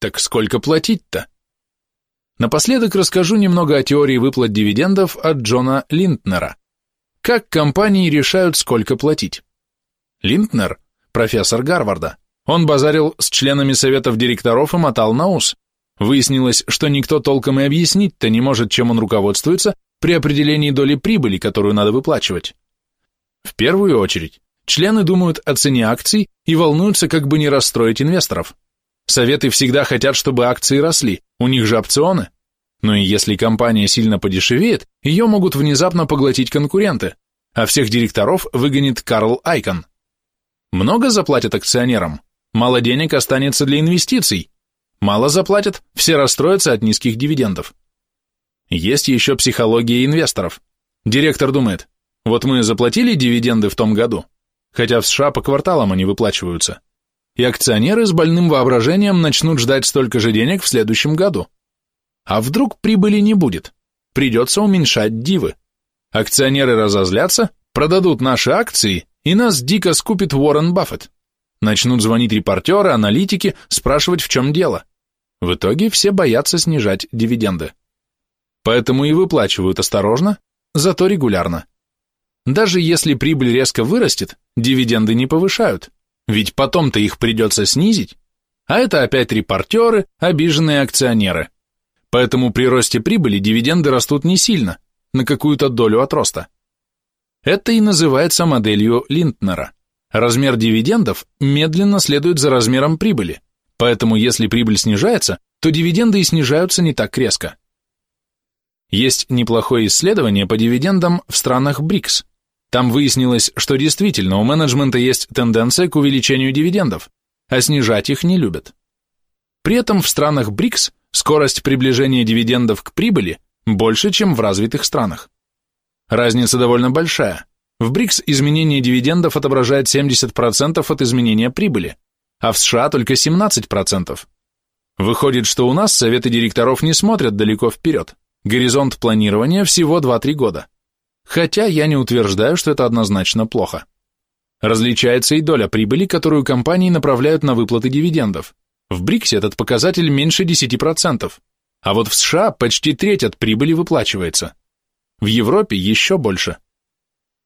Так сколько платить-то? Напоследок расскажу немного о теории выплат дивидендов от Джона Линднера. Как компании решают, сколько платить? Линднер – профессор Гарварда. Он базарил с членами советов директоров и мотал на ус. Выяснилось, что никто толком и объяснить-то не может, чем он руководствуется при определении доли прибыли, которую надо выплачивать. В первую очередь, члены думают о цене акций и волнуются, как бы не расстроить инвесторов. Советы всегда хотят, чтобы акции росли, у них же опционы. Но и если компания сильно подешевеет, ее могут внезапно поглотить конкуренты, а всех директоров выгонит Карл Айкон. Много заплатят акционерам, мало денег останется для инвестиций, мало заплатят, все расстроятся от низких дивидендов. Есть еще психология инвесторов. Директор думает, вот мы заплатили дивиденды в том году, хотя в США по кварталам они выплачиваются, и акционеры с больным воображением начнут ждать столько же денег в следующем году. А вдруг прибыли не будет? Придется уменьшать дивы. Акционеры разозлятся, продадут наши акции, и нас дико скупит Уоррен Баффет. Начнут звонить репортеры, аналитики, спрашивать, в чем дело. В итоге все боятся снижать дивиденды. Поэтому и выплачивают осторожно, зато регулярно. Даже если прибыль резко вырастет, дивиденды не повышают, ведь потом-то их придется снизить, а это опять репортеры, обиженные акционеры. Поэтому при росте прибыли дивиденды растут не сильно, на какую-то долю от роста. Это и называется моделью Линднера. Размер дивидендов медленно следует за размером прибыли, поэтому если прибыль снижается, то дивиденды и снижаются не так резко. Есть неплохое исследование по дивидендам в странах БРИКС. Там выяснилось, что действительно у менеджмента есть тенденция к увеличению дивидендов, а снижать их не любят. При этом в странах БРИКС скорость приближения дивидендов к прибыли больше, чем в развитых странах. Разница довольно большая. В БРИКС изменение дивидендов отображает 70% от изменения прибыли, а в США только 17%. Выходит, что у нас советы директоров не смотрят далеко вперед. Горизонт планирования всего 2-3 года. Хотя я не утверждаю, что это однозначно плохо. Различается и доля прибыли, которую компании направляют на выплаты дивидендов. В БРИКСе этот показатель меньше 10%, а вот в США почти треть от прибыли выплачивается. В Европе еще больше.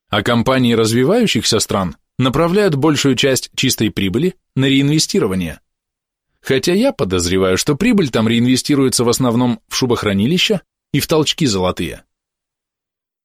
А компании развивающихся стран направляют большую часть чистой прибыли на реинвестирование. Хотя я подозреваю, что прибыль там реинвестируется в основном в шубохранилища и в толчки золотые.